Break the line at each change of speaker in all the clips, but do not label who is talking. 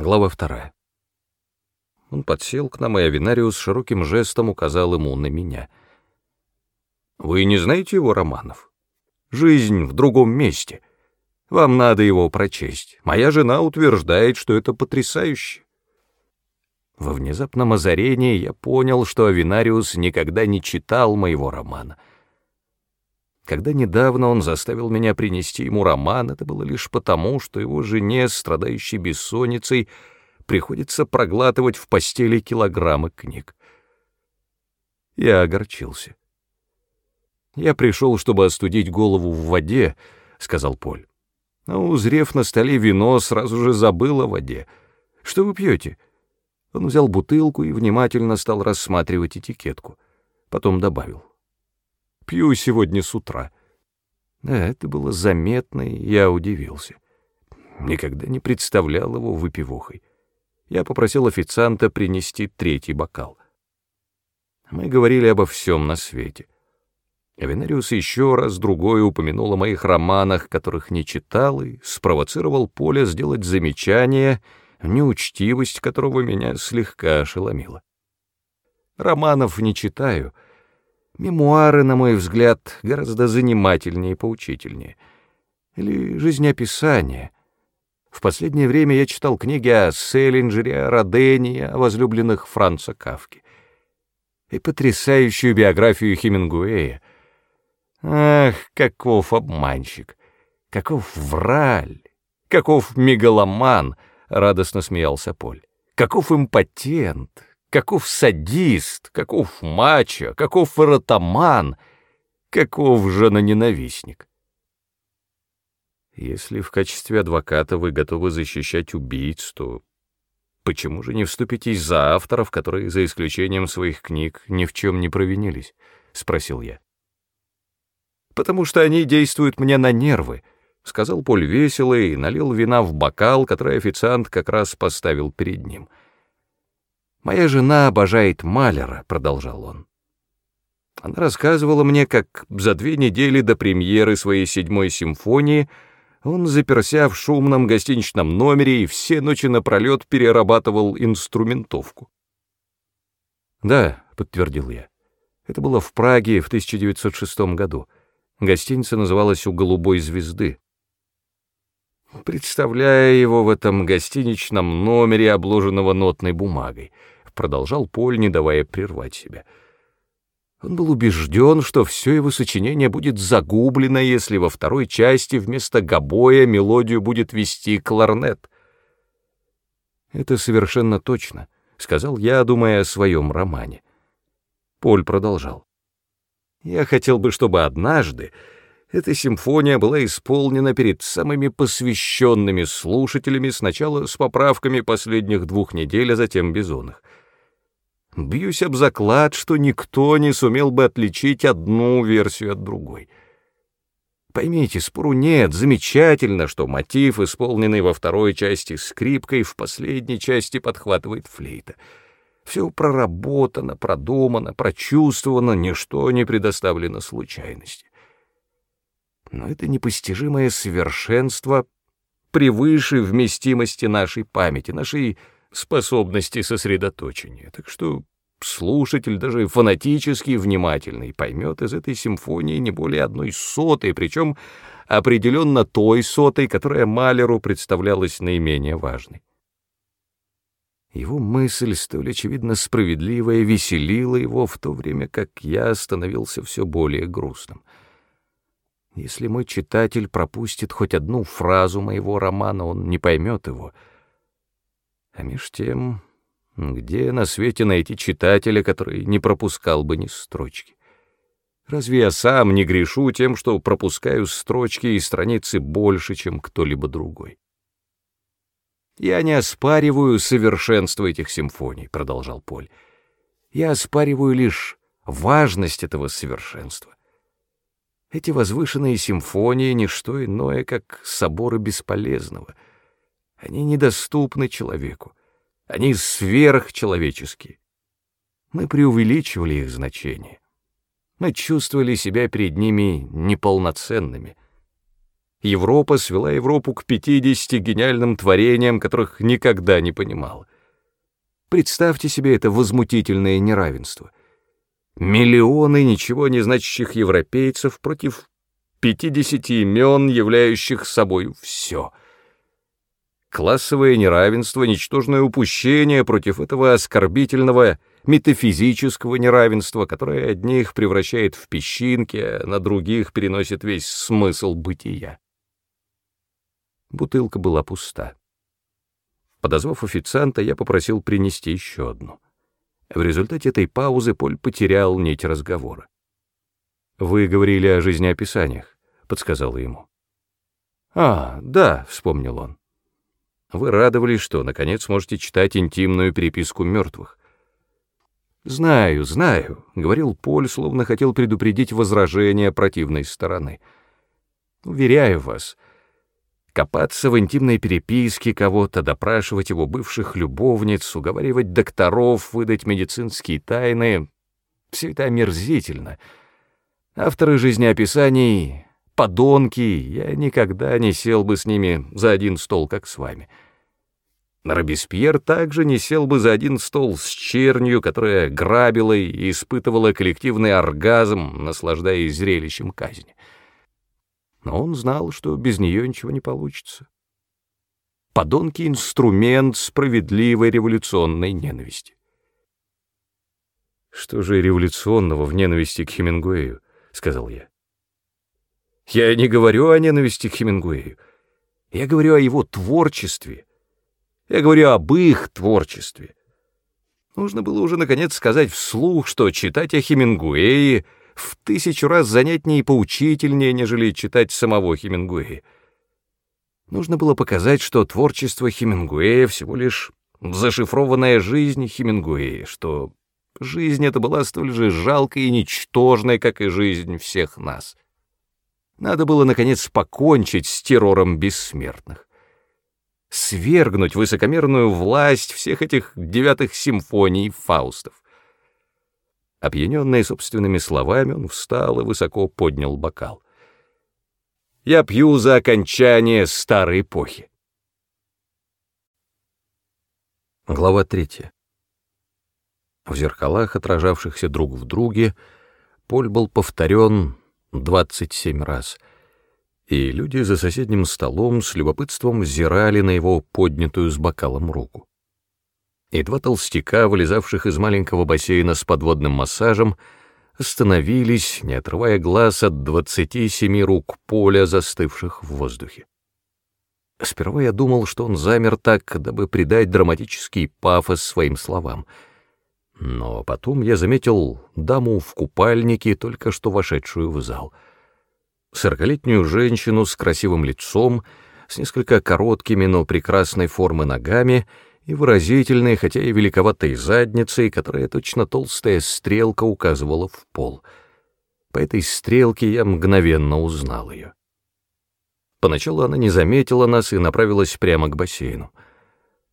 Глава вторая. Он подсел к нам, и Авинариус широким жестом указал ему на меня. «Вы не знаете его романов? Жизнь в другом месте. Вам надо его прочесть. Моя жена утверждает, что это потрясающе». Во внезапном озарении я понял, что Авинариус никогда не читал моего романа. Когда недавно он заставил меня принести ему роман, это было лишь потому, что его жене, страдающей бессонницей, приходится проглатывать в постели килограммы книг. Я огорчился. «Я пришел, чтобы остудить голову в воде», — сказал Поль. Но, узрев на столе вино, сразу же забыл о воде. «Что вы пьете?» Он взял бутылку и внимательно стал рассматривать этикетку. Потом добавил. «Пью сегодня с утра». Да, это было заметно, и я удивился. Никогда не представлял его выпивохой я попросил официанта принести третий бокал. Мы говорили обо всем на свете. Авенариус еще раз другое упомянул о моих романах, которых не читал, и спровоцировал Поля сделать замечание, неучтивость которого меня слегка ошеломила. Романов не читаю. Мемуары, на мой взгляд, гораздо занимательнее и поучительнее. Или жизнеописание — в последнее время я читал книги о Селлинджере, о Родене, о возлюбленных Франца Кавки. И потрясающую биографию Хемингуэя. Ах, каков обманщик! Каков враль! Каков мегаломан! — радостно смеялся Поль. Каков импотент! Каков садист! Каков мачо! Каков эротоман! Каков женоненавистник! Если в качестве адвоката вы готовы защищать убийц, то почему же не вступитесь за авторов, которые, за исключением своих книг, ни в чем не провинились? — спросил я. «Потому что они действуют мне на нервы», — сказал Поль весело и налил вина в бокал, который официант как раз поставил перед ним. «Моя жена обожает Малера», — продолжал он. Она рассказывала мне, как за две недели до премьеры своей седьмой симфонии — он заперся в шумном гостиничном номере и все ночи напролет перерабатывал инструментовку. «Да», — подтвердил я, — «это было в Праге в 1906 году. Гостиница называлась «У голубой звезды». Представляя его в этом гостиничном номере, обложенного нотной бумагой, продолжал Поль, не давая прервать себя — он был убежден, что все его сочинение будет загублено, если во второй части вместо гобоя мелодию будет вести кларнет. «Это совершенно точно», — сказал я, думая о своем романе. Поль продолжал. «Я хотел бы, чтобы однажды эта симфония была исполнена перед самыми посвященными слушателями, сначала с поправками последних двух недель, а затем безумных. Бьюсь об заклад, что никто не сумел бы отличить одну версию от другой. Поймите, спору нет, замечательно, что мотив, исполненный во второй части скрипкой, в последней части подхватывает флейта. Все проработано, продумано, прочувствовано, ничто не предоставлено случайности. Но это непостижимое совершенство превыше вместимости нашей памяти, нашей способности сосредоточения, так что слушатель, даже фанатически внимательный, поймет из этой симфонии не более одной сотой, причем определенно той сотой, которая Малеру представлялась наименее важной. Его мысль, столь очевидно справедливая, веселила его, в то время как я становился все более грустным. Если мой читатель пропустит хоть одну фразу моего романа, он не поймет его — а меж тем, где на свете найти читателя, который не пропускал бы ни строчки? Разве я сам не грешу тем, что пропускаю строчки и страницы больше, чем кто-либо другой? «Я не оспариваю совершенство этих симфоний», — продолжал Поль. «Я оспариваю лишь важность этого совершенства. Эти возвышенные симфонии — не что иное, как соборы бесполезного — они недоступны человеку. Они сверхчеловеческие. Мы преувеличивали их значение. Мы чувствовали себя перед ними неполноценными. Европа свела Европу к 50 гениальным творениям, которых никогда не понимала. Представьте себе это возмутительное неравенство. Миллионы ничего не значащих европейцев против 50 имен, являющих собой все. Классовое неравенство, ничтожное упущение против этого оскорбительного метафизического неравенства, которое одних превращает в песчинки, а на других переносит весь смысл бытия. Бутылка была пуста. Подозвав официанта, я попросил принести еще одну. В результате этой паузы Поль потерял нить разговора. «Вы говорили о жизнеописаниях», — подсказал ему. «А, да», — вспомнил он. «Вы радовались, что, наконец, можете читать интимную переписку мертвых. «Знаю, знаю», — говорил Поль, словно хотел предупредить возражения противной стороны. «Уверяю вас, копаться в интимной переписке кого-то, допрашивать его бывших любовниц, уговаривать докторов, выдать медицинские тайны — все это омерзительно. Авторы жизнеописаний — подонки, я никогда не сел бы с ними за один стол, как с вами». Робеспьер также не сел бы за один стол с чернью, которая грабила и испытывала коллективный оргазм, наслаждаясь зрелищем казни. Но он знал, что без нее ничего не получится. Подонки — инструмент справедливой революционной ненависти. «Что же революционного в ненависти к Хемингуэю?» — сказал я. «Я не говорю о ненависти к Хемингуэю. Я говорю о его творчестве» Я говорю об их творчестве. Нужно было уже наконец сказать вслух, что читать о Хемингуэе в тысячу раз занятнее и поучительнее, нежели читать самого Хемингуэя. Нужно было показать, что творчество Хемингуэя всего лишь зашифрованная жизнь Хемингуэя, что жизнь эта была столь же жалкой и ничтожной, как и жизнь всех нас. Надо было, наконец, покончить с террором бессмертных свергнуть высокомерную власть всех этих девятых симфоний Фаустов. Опьяненный собственными словами, он встал и высоко поднял бокал. «Я пью за окончание старой эпохи». Глава третья. В зеркалах, отражавшихся друг в друге, Поль был повторен двадцать семь раз — и люди за соседним столом с любопытством взирали на его поднятую с бокалом руку. И два толстяка, вылезавших из маленького бассейна с подводным массажем, остановились, не отрывая глаз от двадцати семи рук поля, застывших в воздухе. Сперва я думал, что он замер так, дабы придать драматический пафос своим словам. Но потом я заметил даму в купальнике, только что вошедшую в зал — сорокалетнюю женщину с красивым лицом, с несколько короткими, но прекрасной формы ногами и выразительной, хотя и великоватой задницей, которая точно толстая стрелка указывала в пол. По этой стрелке я мгновенно узнал ее. Поначалу она не заметила нас и направилась прямо к бассейну.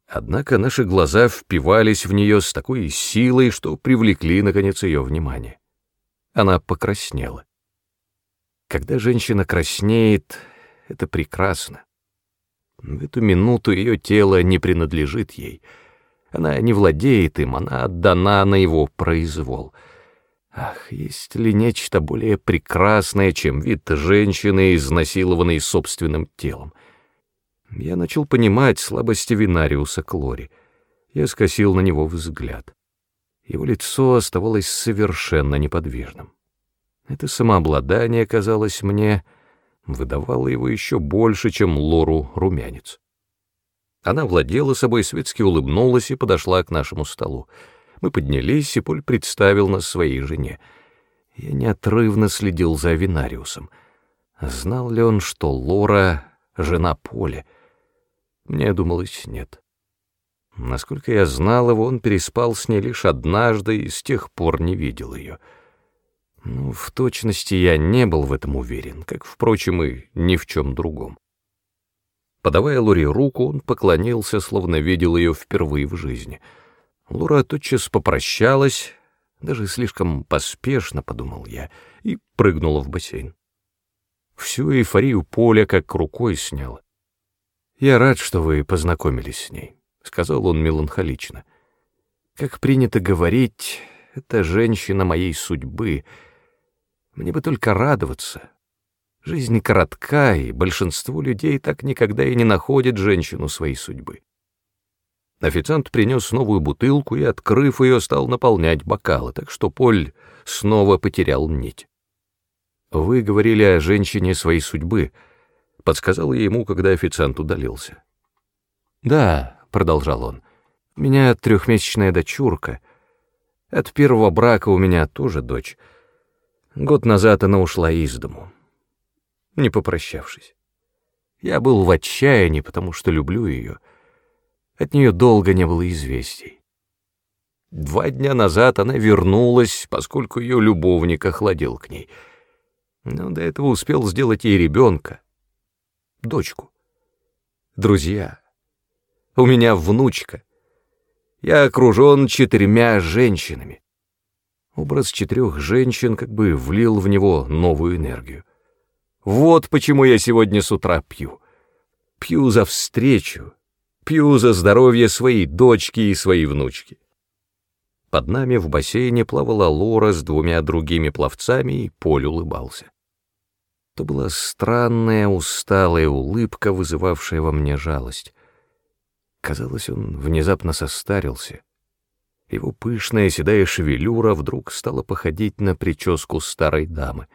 Однако наши глаза впивались в нее с такой силой, что привлекли, наконец, ее внимание. Она покраснела. Когда женщина краснеет, это прекрасно. В эту минуту ее тело не принадлежит ей. Она не владеет им, она отдана на его произвол. Ах, есть ли нечто более прекрасное, чем вид женщины, изнасилованной собственным телом? Я начал понимать слабости Винариуса Клори. Я скосил на него взгляд. Его лицо оставалось совершенно неподвижным. Это самообладание, казалось мне, выдавало его еще больше, чем Лору румянец. Она владела собой, светски улыбнулась и подошла к нашему столу. Мы поднялись, и Поль представил нас своей жене. Я неотрывно следил за Винариусом. Знал ли он, что Лора — жена Поля? Мне думалось, нет. Насколько я знал его, он переспал с ней лишь однажды и с тех пор не видел ее — ну, в точности я не был в этом уверен, как, впрочем, и ни в чем другом. Подавая Лоре руку, он поклонился, словно видел ее впервые в жизни. Лора тотчас попрощалась, даже слишком поспешно, подумал я, и прыгнула в бассейн. Всю эйфорию поля как рукой сняло. «Я рад, что вы познакомились с ней», — сказал он меланхолично. «Как принято говорить, это женщина моей судьбы. Мне бы только радоваться. Жизнь коротка, и большинство людей так никогда и не находит женщину своей судьбы». Официант принес новую бутылку и, открыв ее, стал наполнять бокалы, так что Поль снова потерял нить. «Вы говорили о женщине своей судьбы», — подсказал я ему, когда официант удалился. «Да», — продолжал он, — «у меня трехмесячная дочурка. От первого брака у меня тоже дочь. Год назад она ушла из дому, не попрощавшись. Я был в отчаянии, потому что люблю ее». От нее долго не было известий. Два дня назад она вернулась, поскольку ее любовник охладил к ней. Но до этого успел сделать ей ребенка, дочку. Друзья, у меня внучка. Я окружен четырьмя женщинами. Образ четырех женщин как бы влил в него новую энергию. Вот почему я сегодня с утра пью. Пью за встречу, Пью за здоровье своей дочки и своей внучки. Под нами в бассейне плавала Лора с двумя другими пловцами, и Поль улыбался. То была странная, усталая улыбка, вызывавшая во мне жалость. Казалось, он внезапно состарился. Его пышная седая шевелюра вдруг стала походить на прическу старой дамы.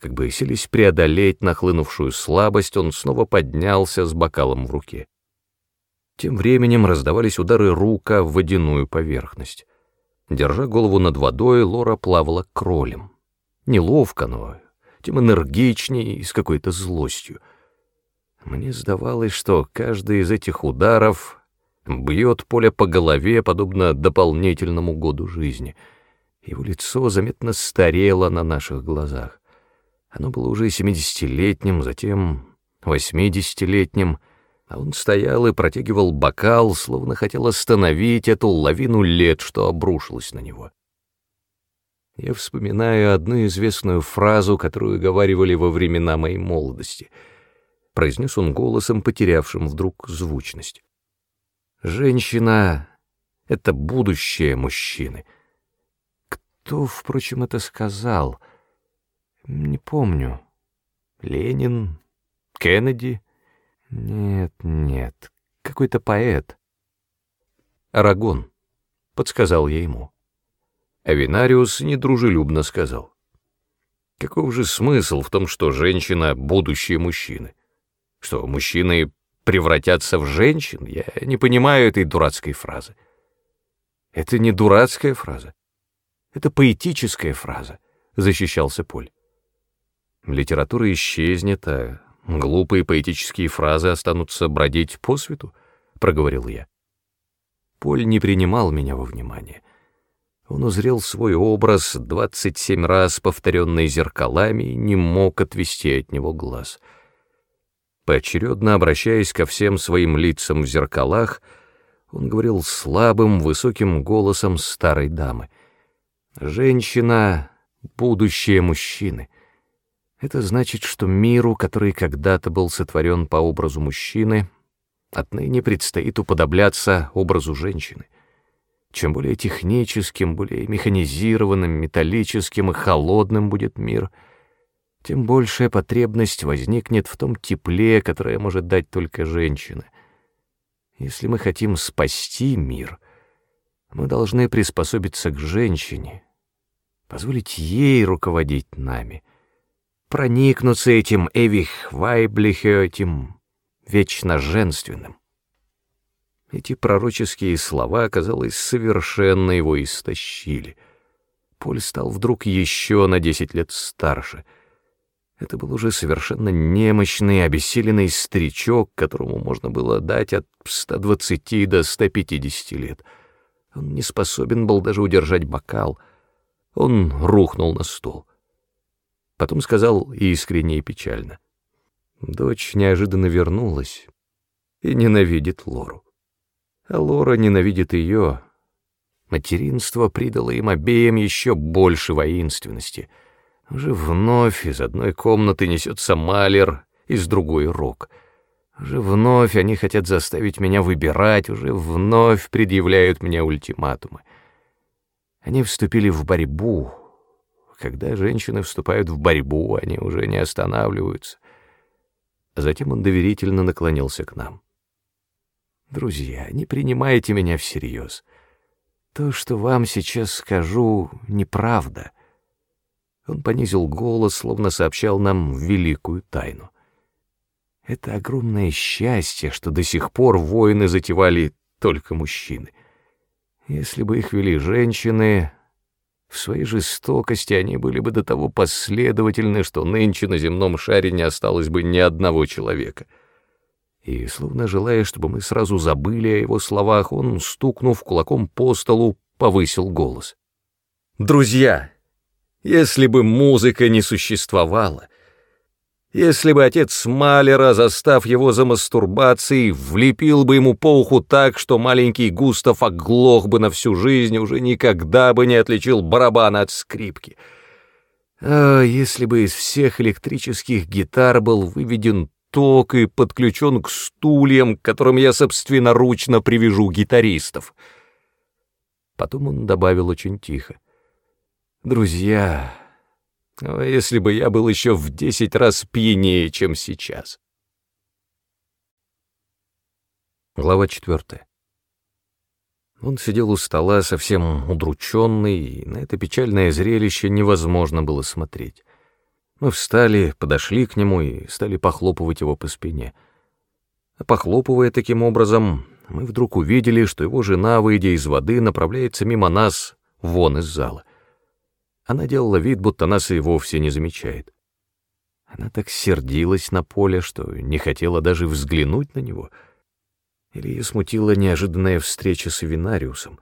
Как бы селись преодолеть нахлынувшую слабость, он снова поднялся с бокалом в руке. Тем временем раздавались удары рука в водяную поверхность. Держа голову над водой, Лора плавала кролем. Неловко, но тем энергичнее и с какой-то злостью. Мне сдавалось, что каждый из этих ударов бьет поле по голове, подобно дополнительному году жизни. Его лицо заметно старело на наших глазах. Оно было уже семидесятилетним, затем восьмидесятилетним, а он стоял и протягивал бокал, словно хотел остановить эту лавину лет, что обрушилась на него. Я вспоминаю одну известную фразу, которую говаривали во времена моей молодости. Произнес он голосом, потерявшим вдруг звучность. «Женщина — это будущее мужчины». Кто, впрочем, это сказал? Не помню. Ленин? Кеннеди? Нет, нет, какой-то поэт. Арагон, подсказал я ему. Авинариус недружелюбно сказал. Каков же смысл в том, что женщина — будущее мужчины? Что мужчины превратятся в женщин? Я не понимаю этой дурацкой фразы. Это не дурацкая фраза. Это поэтическая фраза, — защищался Поль. Литература исчезнет, а Глупые поэтические фразы останутся бродить по свету, — проговорил я. Поль не принимал меня во внимание. Он узрел свой образ, двадцать семь раз повторенный зеркалами, и не мог отвести от него глаз. Поочередно обращаясь ко всем своим лицам в зеркалах, он говорил слабым, высоким голосом старой дамы. «Женщина — будущее мужчины». Это значит, что миру, который когда-то был сотворен по образу мужчины, отныне предстоит уподобляться образу женщины. Чем более техническим, более механизированным, металлическим и холодным будет мир, тем большая потребность возникнет в том тепле, которое может дать только женщина. Если мы хотим спасти мир, мы должны приспособиться к женщине, позволить ей руководить нами — проникнуться этим эвих вайблихе, этим вечно женственным. Эти пророческие слова, казалось, совершенно его истощили. Поль стал вдруг еще на десять лет старше. Это был уже совершенно немощный, обессиленный старичок, которому можно было дать от 120 до 150 лет. Он не способен был даже удержать бокал. Он рухнул на стол. Потом сказал искренне и печально. Дочь неожиданно вернулась и ненавидит Лору. А Лора ненавидит ее. Материнство придало им обеим еще больше воинственности. Уже вновь из одной комнаты несется Малер, из другой — Рок. Уже вновь они хотят заставить меня выбирать, уже вновь предъявляют мне ультиматумы. Они вступили в борьбу. Когда женщины вступают в борьбу, они уже не останавливаются. Затем он доверительно наклонился к нам. «Друзья, не принимайте меня всерьез. То, что вам сейчас скажу, неправда». Он понизил голос, словно сообщал нам великую тайну. Это огромное счастье, что до сих пор воины затевали только мужчины. Если бы их вели женщины, в своей жестокости они были бы до того последовательны, что нынче на земном шаре не осталось бы ни одного человека. И, словно желая, чтобы мы сразу забыли о его словах, он, стукнув кулаком по столу, повысил голос. «Друзья, если бы музыка не существовала, если бы отец Малера, застав его за мастурбацией, влепил бы ему по уху так, что маленький Густав оглох бы на всю жизнь, уже никогда бы не отличил барабана от скрипки. А если бы из всех электрических гитар был выведен ток и подключен к стульям, к которым я собственноручно привяжу гитаристов. Потом он добавил очень тихо. «Друзья, о, если бы я был еще в десять раз пьянее, чем сейчас. Глава четвертая. Он сидел у стола, совсем удрученный, и на это печальное зрелище невозможно было смотреть. Мы встали, подошли к нему и стали похлопывать его по спине. А похлопывая таким образом, мы вдруг увидели, что его жена, выйдя из воды, направляется мимо нас вон из зала. Она делала вид, будто нас и вовсе не замечает. Она так сердилась на поле, что не хотела даже взглянуть на него. Или ее смутила неожиданная встреча с Винариусом.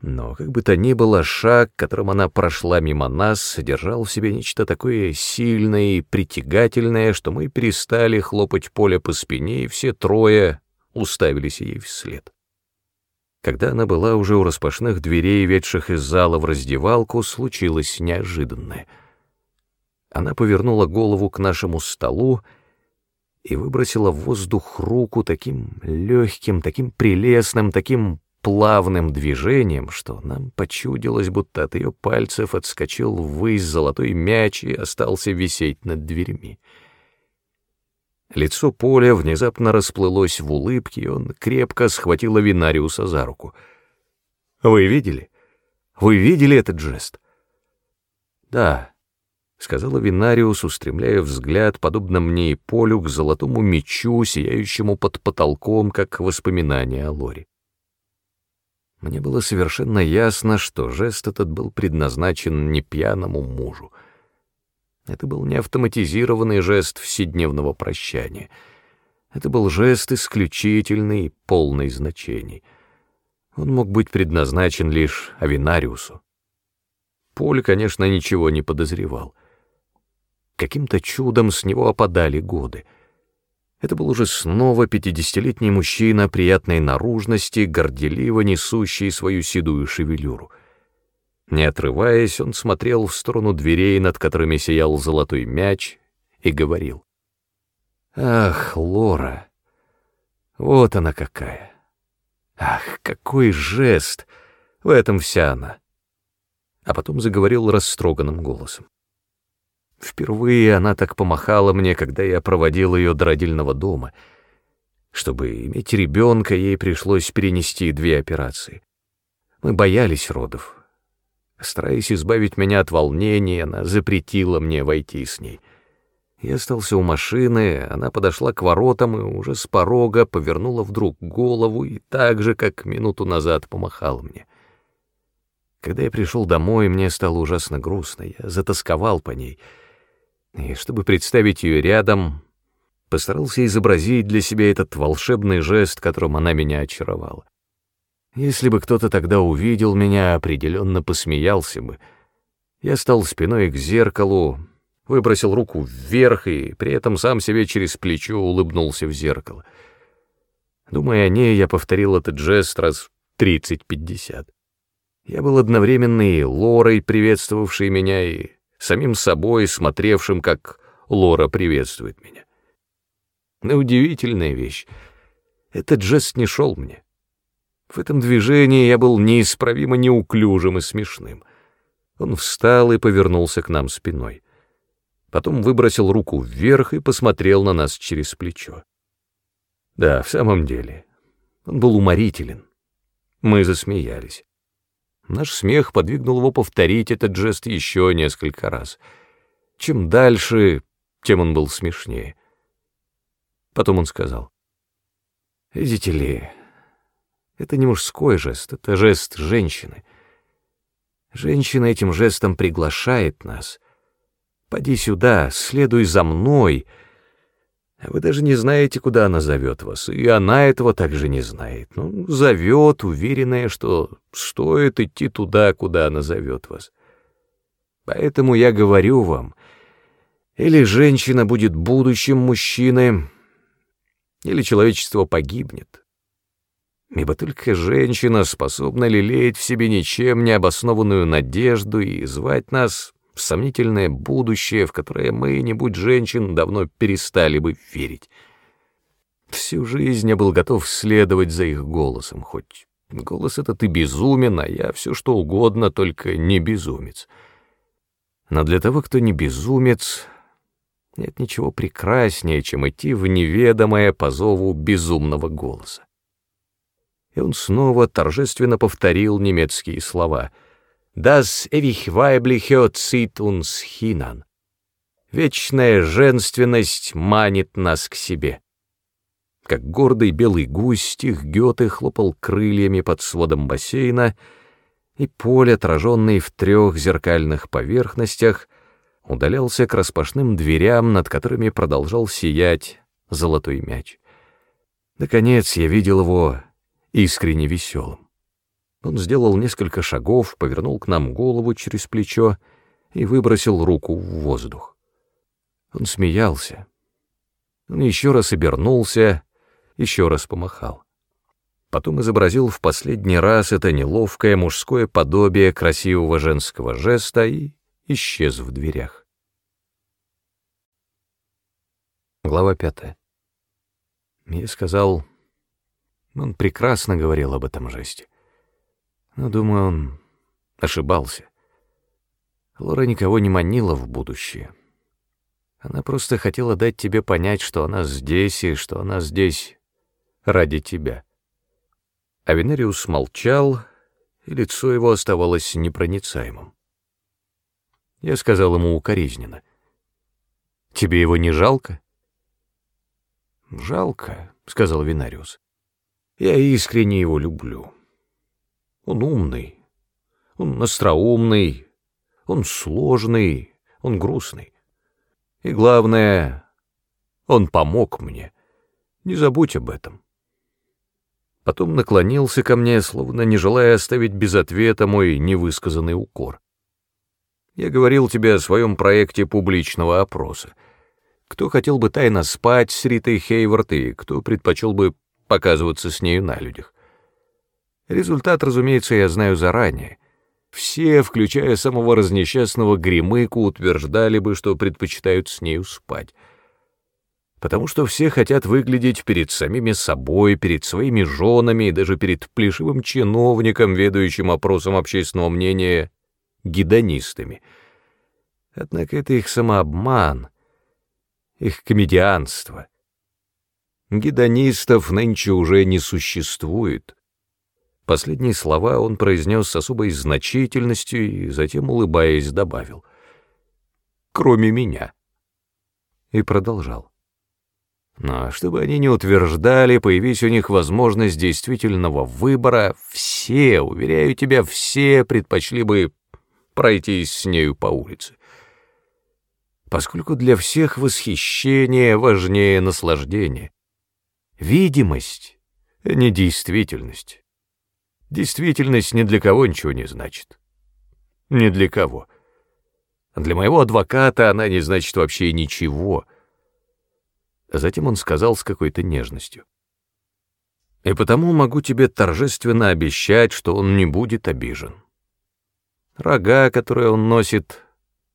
Но, как бы то ни было, шаг, которым она прошла мимо нас, содержал в себе нечто такое сильное и притягательное, что мы перестали хлопать поле по спине, и все трое уставились ей вслед. Когда она была уже у распашных дверей, ведших из зала в раздевалку, случилось неожиданное. Она повернула голову к нашему столу и выбросила в воздух руку таким легким, таким прелестным, таким плавным движением, что нам почудилось, будто от ее пальцев отскочил ввысь золотой мяч и остался висеть над дверьми. Лицо Поля внезапно расплылось в улыбке, и он крепко схватил Авинариуса за руку. «Вы видели? Вы видели этот жест?» «Да», — сказал Авинариус, устремляя взгляд, подобно мне и Полю, к золотому мечу, сияющему под потолком, как воспоминание о Лоре. Мне было совершенно ясно, что жест этот был предназначен не пьяному мужу, это был не автоматизированный жест вседневного прощания. Это был жест исключительный, полный значений. Он мог быть предназначен лишь Авинариусу. Поль, конечно, ничего не подозревал. Каким-то чудом с него опадали годы. Это был уже снова пятидесятилетний мужчина приятной наружности, горделиво несущий свою седую шевелюру — не отрываясь, он смотрел в сторону дверей, над которыми сиял золотой мяч, и говорил. «Ах, Лора, вот она какая! Ах, какой жест! В этом вся она!» А потом заговорил растроганным голосом. Впервые она так помахала мне, когда я проводил ее до родильного дома. Чтобы иметь ребенка, ей пришлось перенести две операции. Мы боялись родов, Стараясь избавить меня от волнения, она запретила мне войти с ней. Я остался у машины, она подошла к воротам и уже с порога повернула вдруг голову и так же, как минуту назад, помахала мне. Когда я пришел домой, мне стало ужасно грустно, я затасковал по ней. И чтобы представить ее рядом, постарался изобразить для себя этот волшебный жест, которым она меня очаровала. Если бы кто-то тогда увидел меня, определенно посмеялся бы. Я стал спиной к зеркалу, выбросил руку вверх и при этом сам себе через плечо улыбнулся в зеркало. Думая о ней, я повторил этот жест раз тридцать-пятьдесят. Я был одновременно и Лорой, приветствовавшей меня, и самим собой, смотревшим, как Лора приветствует меня. Но удивительная вещь. Этот жест не шел мне. В этом движении я был неисправимо неуклюжим и смешным. Он встал и повернулся к нам спиной. Потом выбросил руку вверх и посмотрел на нас через плечо. Да, в самом деле, он был уморителен. Мы засмеялись. Наш смех подвигнул его повторить этот жест еще несколько раз. Чем дальше, тем он был смешнее. Потом он сказал, «Видите ли, это не мужской жест, это жест женщины. Женщина этим жестом приглашает нас. Поди сюда, следуй за мной. А вы даже не знаете, куда она зовет вас, и она этого также не знает. Ну, зовет, уверенная, что стоит идти туда, куда она зовет вас. Поэтому я говорю вам, или женщина будет будущим мужчиной, или человечество погибнет. Ибо только женщина способна лелеять в себе ничем не обоснованную надежду и звать нас в сомнительное будущее, в которое мы, не будь женщин, давно перестали бы верить. Всю жизнь я был готов следовать за их голосом, хоть голос этот и безумен, а я все что угодно, только не безумец. Но для того, кто не безумец, нет ничего прекраснее, чем идти в неведомое по зову безумного голоса. И он снова торжественно повторил немецкие слова «Das ewig weibliche zieht uns hinan». Вечная женственность манит нас к себе. Как гордый белый гусь, стих Гёте хлопал крыльями под сводом бассейна, и поле, отраженное в трех зеркальных поверхностях, удалялся к распашным дверям, над которыми продолжал сиять золотой мяч. Наконец я видел его искренне веселым. Он сделал несколько шагов, повернул к нам голову через плечо и выбросил руку в воздух. Он смеялся. Он еще раз обернулся, еще раз помахал. Потом изобразил в последний раз это неловкое мужское подобие красивого женского жеста и исчез в дверях. Глава пятая. Я сказал, он прекрасно говорил об этом жесте. Но, думаю, он ошибался. Лора никого не манила в будущее. Она просто хотела дать тебе понять, что она здесь и что она здесь ради тебя. А Венериус молчал, и лицо его оставалось непроницаемым. Я сказал ему укоризненно. «Тебе его не жалко?» «Жалко», — сказал Винариус. «Я искренне его люблю. Он умный, он остроумный, он сложный, он грустный. И главное, он помог мне. Не забудь об этом». Потом наклонился ко мне, словно не желая оставить без ответа мой невысказанный укор. Я говорил тебе о своем проекте публичного опроса. Кто хотел бы тайно спать с Ритой Хейвард и кто предпочел бы показываться с нею на людях. Результат, разумеется, я знаю заранее. Все, включая самого разнесчастного Гримыку, утверждали бы, что предпочитают с нею спать. Потому что все хотят выглядеть перед самими собой, перед своими женами и даже перед плешивым чиновником, ведающим опросом общественного мнения, гедонистами. Однако это их самообман, их комедианство. Гедонистов нынче уже не существует. Последние слова он произнес с особой значительностью и затем, улыбаясь, добавил. «Кроме меня». И продолжал. Но чтобы они не утверждали, появись у них возможность действительного выбора, все, уверяю тебя, все предпочли бы пройтись с нею по улице. Поскольку для всех восхищение важнее наслаждения. Видимость, а не действительность. Действительность ни для кого ничего не значит. Ни для кого. Для моего адвоката она не значит вообще ничего. А затем он сказал с какой-то нежностью. И потому могу тебе торжественно обещать, что он не будет обижен. Рога, которые он носит,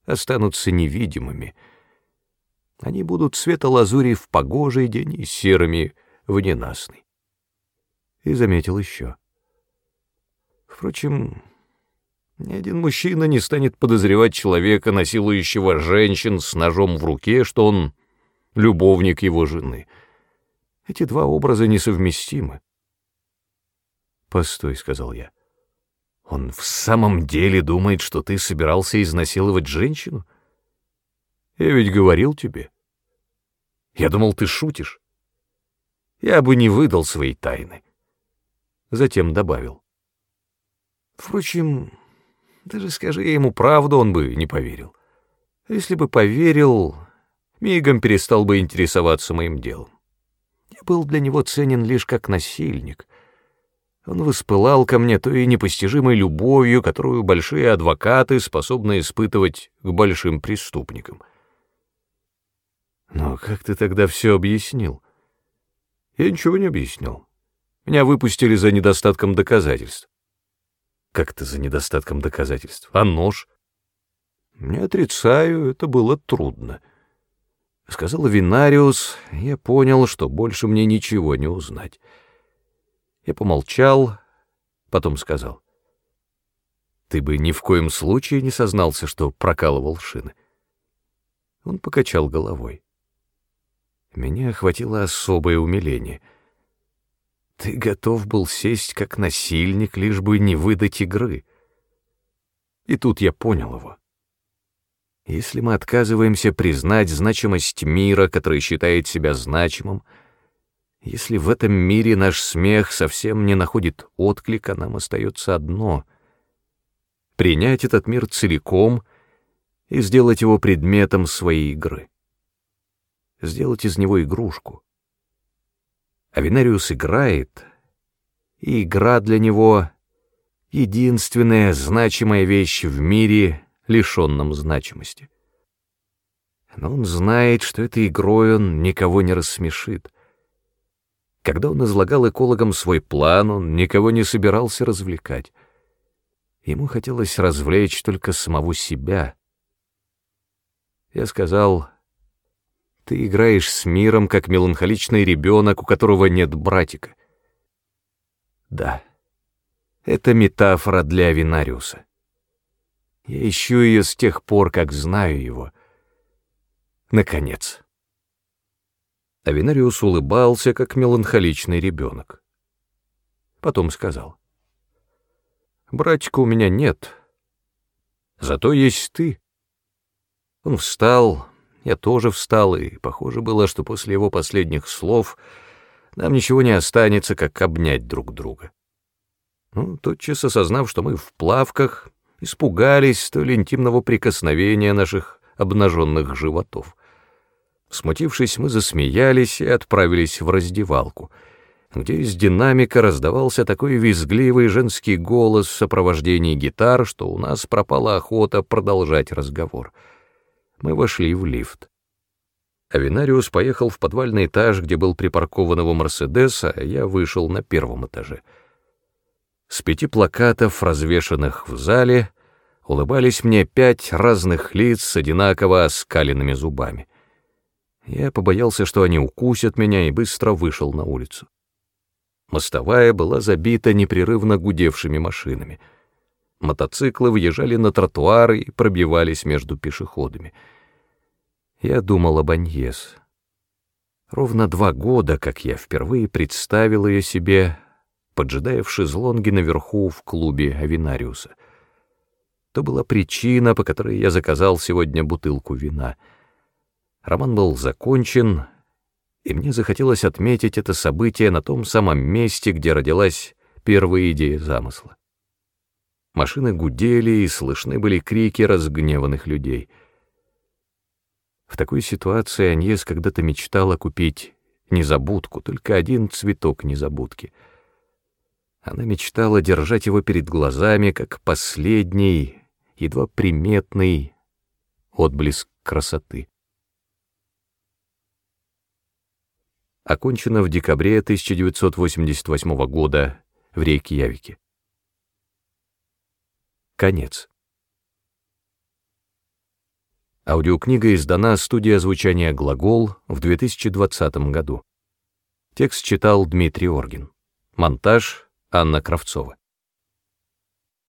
останутся невидимыми. Они будут светло-лазури в погожий день и серыми в ненастный. И заметил еще. Впрочем, ни один мужчина не станет подозревать человека, насилующего женщин с ножом в руке, что он любовник его жены. Эти два образа несовместимы. «Постой», — сказал я. «Он в самом деле думает, что ты собирался изнасиловать женщину? Я ведь говорил тебе. Я думал, ты шутишь. Я бы не выдал своей тайны». Затем добавил. «Впрочем, даже скажи ему правду, он бы не поверил. Если бы поверил, мигом перестал бы интересоваться моим делом. Я был для него ценен лишь как насильник. Он воспылал ко мне той непостижимой любовью, которую большие адвокаты способны испытывать к большим преступникам. Но как ты тогда все объяснил? Я ничего не объяснил. Меня выпустили за недостатком доказательств. Как это за недостатком доказательств? А нож? Не отрицаю, это было трудно. Сказал Винариус, я понял, что больше мне ничего не узнать. Я помолчал, потом сказал. Ты бы ни в коем случае не сознался, что прокалывал шины. Он покачал головой. Меня охватило особое умиление — ты готов был сесть как насильник, лишь бы не выдать игры. И тут я понял его. Если мы отказываемся признать значимость мира, который считает себя значимым, если в этом мире наш смех совсем не находит отклика, нам остается одно — принять этот мир целиком и сделать его предметом своей игры. Сделать из него игрушку. Авинариус играет, и игра для него — единственная значимая вещь в мире, лишенном значимости. Но он знает, что этой игрой он никого не рассмешит. Когда он излагал экологам свой план, он никого не собирался развлекать. Ему хотелось развлечь только самого себя. Я сказал, ты играешь с миром, как меланхоличный ребенок, у которого нет братика. Да, это метафора для Винариуса. Я ищу ее с тех пор, как знаю его. Наконец. Авинариус улыбался, как меланхоличный ребенок. Потом сказал. «Братика у меня нет, зато есть ты». Он встал, я тоже встал, и похоже было, что после его последних слов нам ничего не останется, как обнять друг друга. Ну, тотчас осознав, что мы в плавках, испугались столь интимного прикосновения наших обнаженных животов. Смутившись, мы засмеялись и отправились в раздевалку, где из динамика раздавался такой визгливый женский голос в сопровождении гитар, что у нас пропала охота продолжать разговор — мы вошли в лифт. Авинариус поехал в подвальный этаж, где был припаркован его Мерседес, а я вышел на первом этаже. С пяти плакатов, развешанных в зале, улыбались мне пять разных лиц с одинаково оскаленными зубами. Я побоялся, что они укусят меня, и быстро вышел на улицу. Мостовая была забита непрерывно гудевшими машинами — Мотоциклы въезжали на тротуары и пробивались между пешеходами. Я думал об Аньес. Ровно два года, как я впервые представил ее себе, поджидая в шезлонге наверху в клубе Авинариуса. То была причина, по которой я заказал сегодня бутылку вина. Роман был закончен, и мне захотелось отметить это событие на том самом месте, где родилась первая идея замысла. Машины гудели, и слышны были крики разгневанных людей. В такой ситуации Аньес когда-то мечтала купить незабудку, только один цветок незабудки. Она мечтала держать его перед глазами, как последний, едва приметный отблеск красоты. Окончено в декабре 1988 года в Рейкьявике. Конец. Аудиокнига издана студия озвучания «Глагол» в 2020 году. Текст читал Дмитрий Оргин. Монтаж Анна Кравцова.